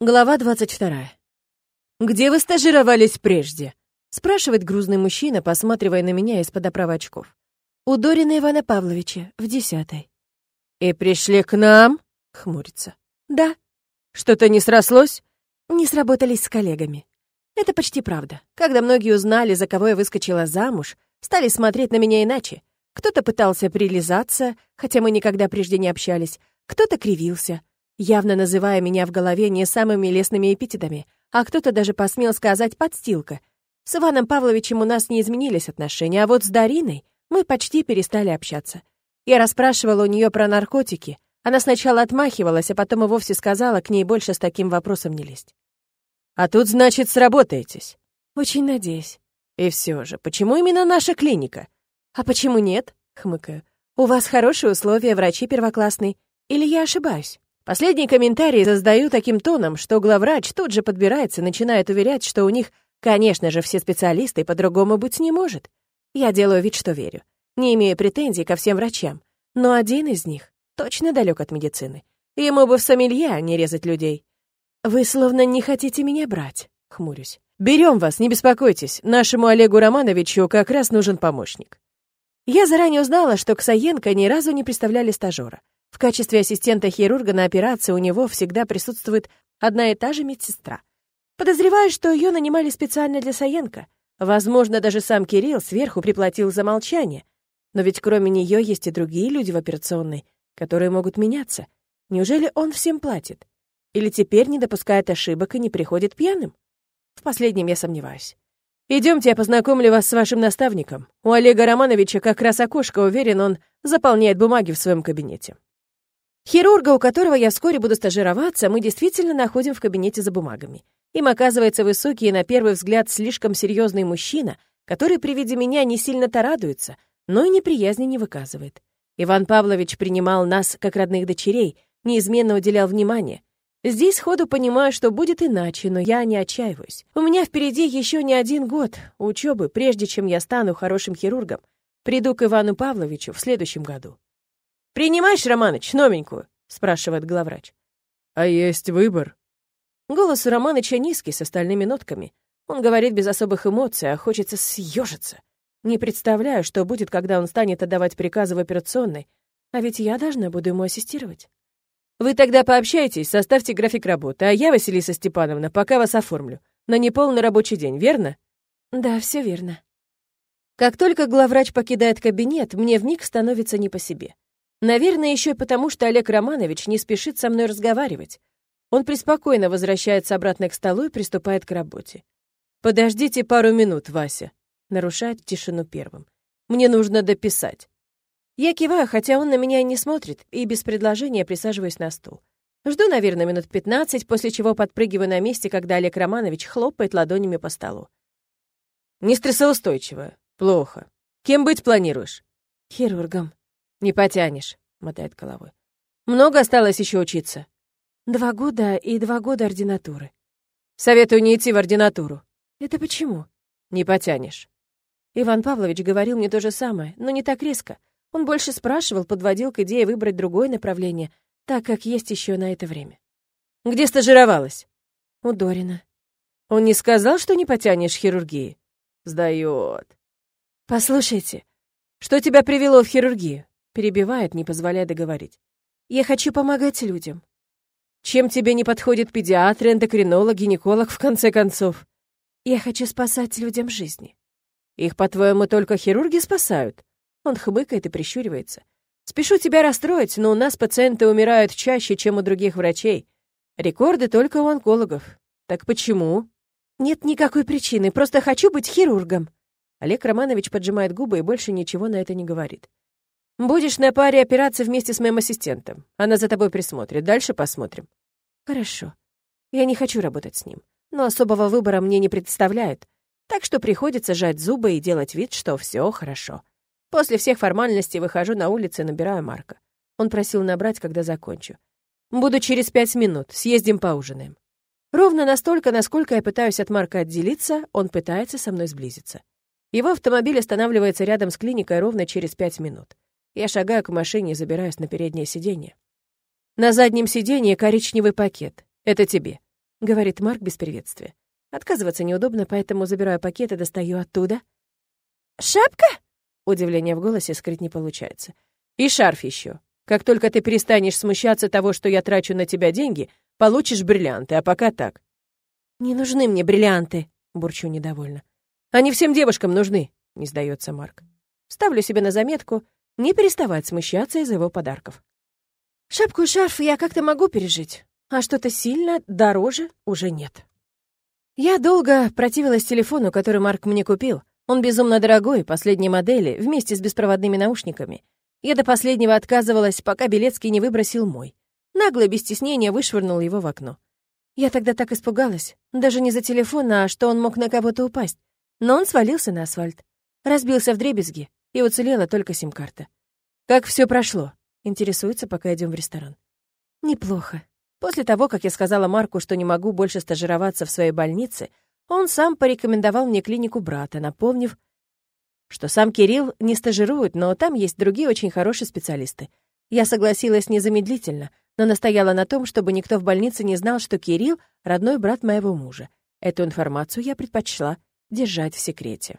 Глава 22. «Где вы стажировались прежде?» — спрашивает грузный мужчина, посматривая на меня из-под оправы очков. «У Дорина Ивана Павловича, в десятой». «И пришли к нам?» — хмурится. «Да». «Что-то не срослось?» «Не сработались с коллегами». Это почти правда. Когда многие узнали, за кого я выскочила замуж, стали смотреть на меня иначе. Кто-то пытался прилизаться, хотя мы никогда прежде не общались, кто-то кривился, явно называя меня в голове не самыми лестными эпитетами, а кто-то даже посмел сказать «подстилка». С Иваном Павловичем у нас не изменились отношения, а вот с Дариной мы почти перестали общаться. Я расспрашивала у нее про наркотики. Она сначала отмахивалась, а потом и вовсе сказала к ней больше с таким вопросом не лезть. «А тут, значит, сработаетесь?» «Очень надеюсь». «И все же, почему именно наша клиника?» «А почему нет?» — хмыкаю. «У вас хорошие условия, врачи первоклассные. Или я ошибаюсь?» Последний комментарий создаю таким тоном, что главврач тут же подбирается, начинает уверять, что у них, конечно же, все специалисты, по-другому быть не может. Я делаю вид, что верю. Не имею претензий ко всем врачам. Но один из них точно далек от медицины. Ему бы в сомелье, а не резать людей. «Вы словно не хотите меня брать», — хмурюсь. «Берем вас, не беспокойтесь. Нашему Олегу Романовичу как раз нужен помощник». Я заранее узнала, что к ни разу не представляли стажера. В качестве ассистента хирурга на операции у него всегда присутствует одна и та же медсестра. Подозреваю, что ее нанимали специально для Саенко. Возможно, даже сам Кирилл сверху приплатил за молчание. Но ведь кроме нее есть и другие люди в операционной, которые могут меняться. Неужели он всем платит? Или теперь не допускает ошибок и не приходит пьяным? В последнем я сомневаюсь. Идемте, я познакомлю вас с вашим наставником. У Олега Романовича как раз окошко, уверен, он заполняет бумаги в своем кабинете. Хирурга, у которого я вскоре буду стажироваться, мы действительно находим в кабинете за бумагами. Им оказывается высокий и, на первый взгляд, слишком серьезный мужчина, который при виде меня не сильно-то радуется, но и неприязни не выказывает. Иван Павлович принимал нас как родных дочерей, неизменно уделял внимание. Здесь сходу понимаю, что будет иначе, но я не отчаиваюсь. У меня впереди еще не один год учебы, прежде чем я стану хорошим хирургом. Приду к Ивану Павловичу в следующем году. «Принимаешь, Романыч, новенькую?» — спрашивает главврач. «А есть выбор?» Голос у Романыча низкий, с остальными нотками. Он говорит без особых эмоций, а хочется съежиться. Не представляю, что будет, когда он станет отдавать приказы в операционной. А ведь я должна буду ему ассистировать. Вы тогда пообщайтесь, составьте график работы, а я, Василиса Степановна, пока вас оформлю. На неполный рабочий день, верно? Да, все верно. Как только главврач покидает кабинет, мне вмиг становится не по себе. Наверное, еще и потому, что Олег Романович не спешит со мной разговаривать. Он преспокойно возвращается обратно к столу и приступает к работе. «Подождите пару минут, Вася», — нарушает тишину первым. «Мне нужно дописать». Я киваю, хотя он на меня и не смотрит, и без предложения присаживаюсь на стул. Жду, наверное, минут пятнадцать, после чего подпрыгиваю на месте, когда Олег Романович хлопает ладонями по столу. «Не стрессоустойчивая. Плохо. Кем быть планируешь?» «Хирургом», «Не потянешь», — мотает головой. «Много осталось еще учиться?» «Два года и два года ординатуры». «Советую не идти в ординатуру». «Это почему?» «Не потянешь». Иван Павлович говорил мне то же самое, но не так резко. Он больше спрашивал, подводил к идее выбрать другое направление, так как есть еще на это время. «Где стажировалась?» «У Дорина». «Он не сказал, что не потянешь хирургии?» «Сдаёт». «Послушайте, что тебя привело в хирургию?» Перебивает, не позволяя договорить. «Я хочу помогать людям». «Чем тебе не подходит педиатр, эндокринолог, гинеколог, в конце концов?» «Я хочу спасать людям жизни». «Их, по-твоему, только хирурги спасают?» Он хмыкает и прищуривается. «Спешу тебя расстроить, но у нас пациенты умирают чаще, чем у других врачей. Рекорды только у онкологов. Так почему?» «Нет никакой причины, просто хочу быть хирургом». Олег Романович поджимает губы и больше ничего на это не говорит. Будешь на паре операций вместе с моим ассистентом. Она за тобой присмотрит. Дальше посмотрим. Хорошо. Я не хочу работать с ним, но особого выбора мне не представляют. Так что приходится сжать зубы и делать вид, что все хорошо. После всех формальностей выхожу на улицу и набираю Марка. Он просил набрать, когда закончу. Буду через пять минут. Съездим поужинаем. Ровно настолько, насколько я пытаюсь от Марка отделиться, он пытается со мной сблизиться. Его автомобиль останавливается рядом с клиникой ровно через пять минут. Я шагаю к машине и забираюсь на переднее сиденье. На заднем сиденье коричневый пакет. Это тебе. — говорит Марк без приветствия. Отказываться неудобно, поэтому забираю пакет и достаю оттуда. «Шапка?» Удивление в голосе скрыть не получается. «И шарф еще. Как только ты перестанешь смущаться того, что я трачу на тебя деньги, получишь бриллианты, а пока так». «Не нужны мне бриллианты», — бурчу недовольно. «Они всем девушкам нужны», — не сдается Марк. Ставлю себе на заметку не переставать смущаться из-за его подарков. Шапку и шарф я как-то могу пережить, а что-то сильно дороже уже нет. Я долго противилась телефону, который Марк мне купил. Он безумно дорогой, последней модели, вместе с беспроводными наушниками. Я до последнего отказывалась, пока Белецкий не выбросил мой. Нагло, без стеснения, вышвырнул его в окно. Я тогда так испугалась. Даже не за телефон, а что он мог на кого-то упасть. Но он свалился на асфальт. Разбился в дребезги, и уцелела только сим-карта. «Как все прошло?» — интересуется, пока идем в ресторан. «Неплохо. После того, как я сказала Марку, что не могу больше стажироваться в своей больнице, он сам порекомендовал мне клинику брата, напомнив, что сам Кирилл не стажирует, но там есть другие очень хорошие специалисты. Я согласилась незамедлительно, но настояла на том, чтобы никто в больнице не знал, что Кирилл — родной брат моего мужа. Эту информацию я предпочла держать в секрете.